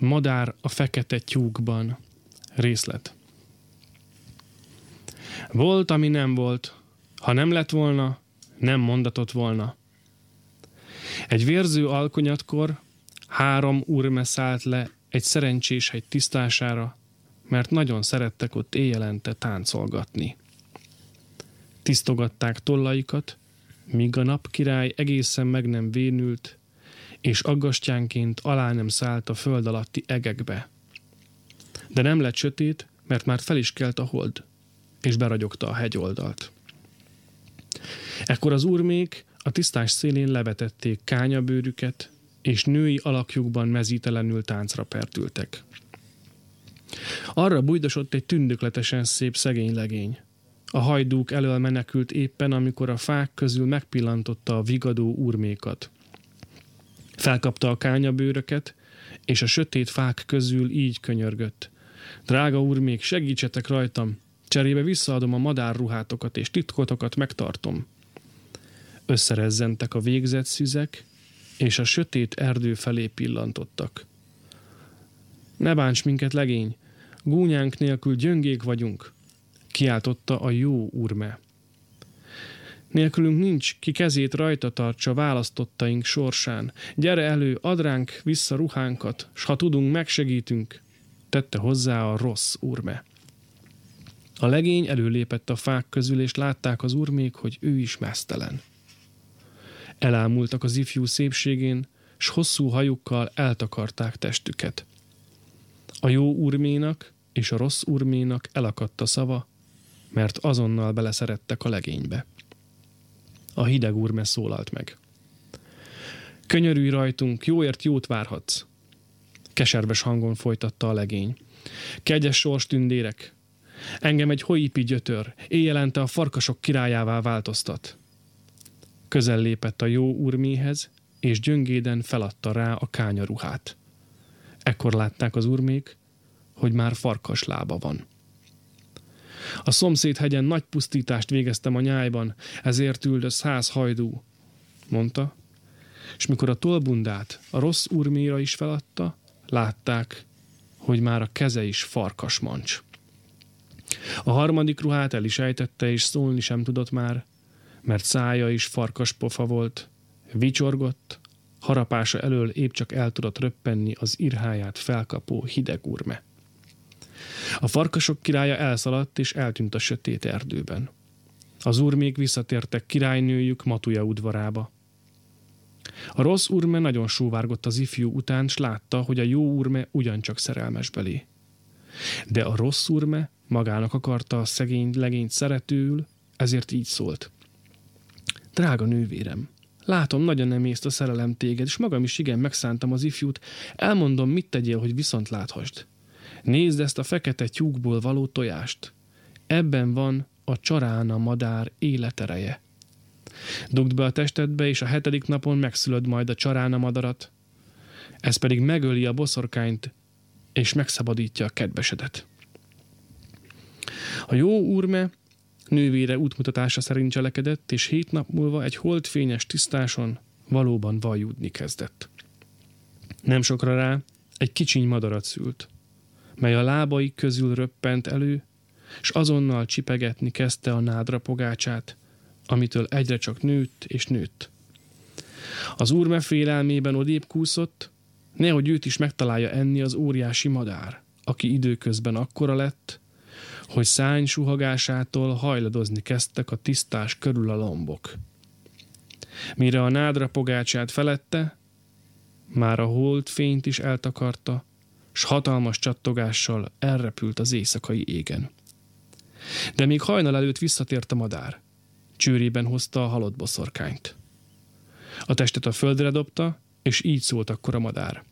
Madár a fekete tyúkban. Részlet. Volt, ami nem volt. Ha nem lett volna, nem mondatott volna. Egy vérző alkonyatkor három úrme szállt le egy szerencsés hegy tisztására, mert nagyon szerettek ott éjjelente táncolgatni. Tisztogatták tollaikat, míg a napkirály egészen meg nem vénült, és aggastyánként alá nem szállt a föld alatti egekbe. De nem lett sötét, mert már fel is kelt a hold, és beragyogta a hegyoldalt. Ekkor az úrmék a tisztás szélén levetették kányabőrüket, és női alakjukban mezítelenül táncra pertültek. Arra bujdosott egy tündökletesen szép szegény legény. A hajdúk elől menekült éppen, amikor a fák közül megpillantotta a vigadó úrmékat. Felkapta a kányabőröket, és a sötét fák közül így könyörgött. Drága úr, még segítsetek rajtam, cserébe visszaadom a madárruhátokat és titkotokat megtartom. Összerezzentek a végzett szüzek, és a sötét erdő felé pillantottak. Ne bánts minket, legény, gúnyánk nélkül gyöngék vagyunk, kiáltotta a jó urme. Nélkülünk nincs, ki kezét rajta tartsa választottaink sorsán. Gyere elő, ad ránk vissza ruhánkat, s ha tudunk, megsegítünk, tette hozzá a rossz urme. A legény előlépett a fák közül, és látták az urmék, hogy ő is mesztelen. Elámultak az ifjú szépségén, s hosszú hajukkal eltakarták testüket. A jó urménak és a rossz urménak elakadt a szava, mert azonnal beleszerettek a legénybe. A hideg úrme szólalt meg. Könyörülj rajtunk, jóért jót várhatsz. Keserves hangon folytatta a legény. Kegyes sors tündérek, engem egy hoipi gyötör, éjjelente a farkasok királyává változtat. Közel lépett a jó úrméhez, és gyöngéden feladta rá a kányaruhát. Ekkor látták az urmék, hogy már farkas lába van. A szomszéd hegyen nagy pusztítást végeztem a nyájban, ezért üldöz száz hajdú, mondta, és mikor a tolbundát a rossz urméra is feladta, látták, hogy már a keze is farkas mancs. A harmadik ruhát el is ejtette, és szólni sem tudott már, mert szája is farkas pofa volt, vicsorgott, harapása elől épp csak el tudott röppenni az irháját felkapó hideg urme. A farkasok királya elszaladt és eltűnt a sötét erdőben. Az úr még visszatértek királynőjük Matuja udvarába. A rossz úrme nagyon sóvárgott az ifjú után, s látta, hogy a jó úrme ugyancsak szerelmes belé. De a rossz úrme magának akarta a szegény legényt szeretőül, ezért így szólt. Drága nővérem, látom, nagyon nem észt a szerelem téged, és magam is igen megszántam az ifjút. Elmondom, mit tegyél, hogy viszont láthasd. Nézd ezt a fekete tyúkból való tojást. Ebben van a csarána madár életereje. Dugd be a testedbe, és a hetedik napon megszülöd majd a csarána madarat. Ez pedig megöli a boszorkányt, és megszabadítja a kedvesedet. A jó úrme nővére útmutatása szerint cselekedett, és hét nap múlva egy holdfényes tisztáson valóban vajúdni kezdett. Nem sokra rá egy kicsiny madarat szült mely a lábai közül röppent elő, és azonnal csipegetni kezdte a nádra pogácsát, amitől egyre csak nőtt és nőtt. Az úrme félelmében odébb kúszott, nehogy őt is megtalálja enni az óriási madár, aki időközben akkora lett, hogy szány suhagásától hajladozni kezdtek a tisztás körül a lombok. Mire a nádra pogácsát felette, már a hold fényt is eltakarta, s hatalmas csattogással elrepült az éjszakai égen. De még hajnal előtt visszatért a madár. Csőrében hozta a halott boszorkányt. A testet a földre dobta, és így szólt akkor a madár.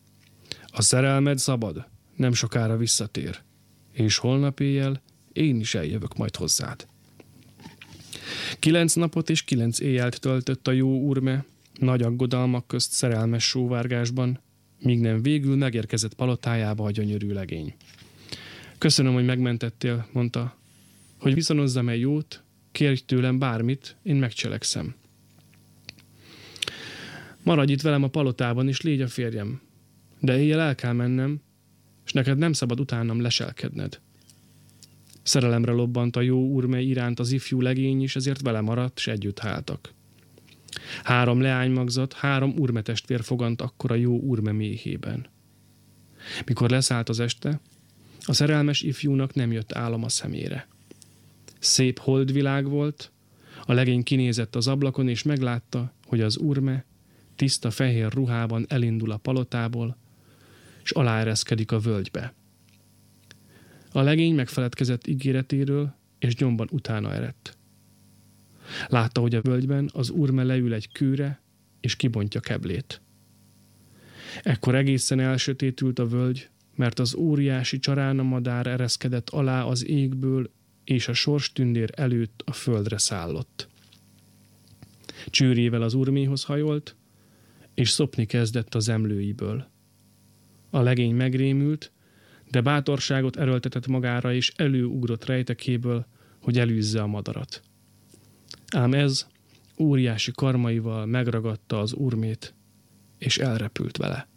A szerelmed szabad, nem sokára visszatér, és holnap éjjel én is eljövök majd hozzád. Kilenc napot és kilenc éjjelt töltött a jó úrme, nagy aggodalmak közt szerelmes sóvárgásban, míg nem végül megérkezett palotájába a gyönyörű legény. Köszönöm, hogy megmentettél, mondta, hogy viszonozzam-e jót, kérj tőlem bármit, én megcselekszem. Maradj itt velem a palotában, és légy a férjem. De éjjel el kell mennem, és neked nem szabad utánam leselkedned. Szerelemre lobbant a jó úrmely iránt az ifjú legény is, ezért vele maradt, és együtt háltak. Három leánymagzat, három urmetestvér fogant akkor a jó úrme méhében. Mikor leszállt az este, a szerelmes ifjúnak nem jött álom a szemére. Szép holdvilág volt, a legény kinézett az ablakon, és meglátta, hogy az urme tiszta fehér ruhában elindul a palotából, és aláereszkedik a völgybe. A legény megfeledkezett ígéretéről, és nyomban utána eredt. Látta, hogy a völgyben az urme leül egy kőre, és kibontja keblét. Ekkor egészen elsötétült a völgy, mert az óriási csarána madár ereszkedett alá az égből, és a sors tündér előtt a földre szállott. Csőrével az urméhoz hajolt, és szopni kezdett az emlőiből. A legény megrémült, de bátorságot erőltetett magára, és előugrott rejtekéből, hogy elűzze a madarat. Ám ez óriási karmaival megragadta az urmét, és elrepült vele.